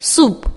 soup.